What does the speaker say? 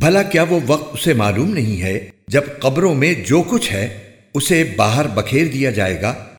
بھلا کیا وہ وقت اسے معلوم نہیں ہے، جب قبروں میں جو کچھ ہے، اسے باہر بکھیر دیا جائے گا۔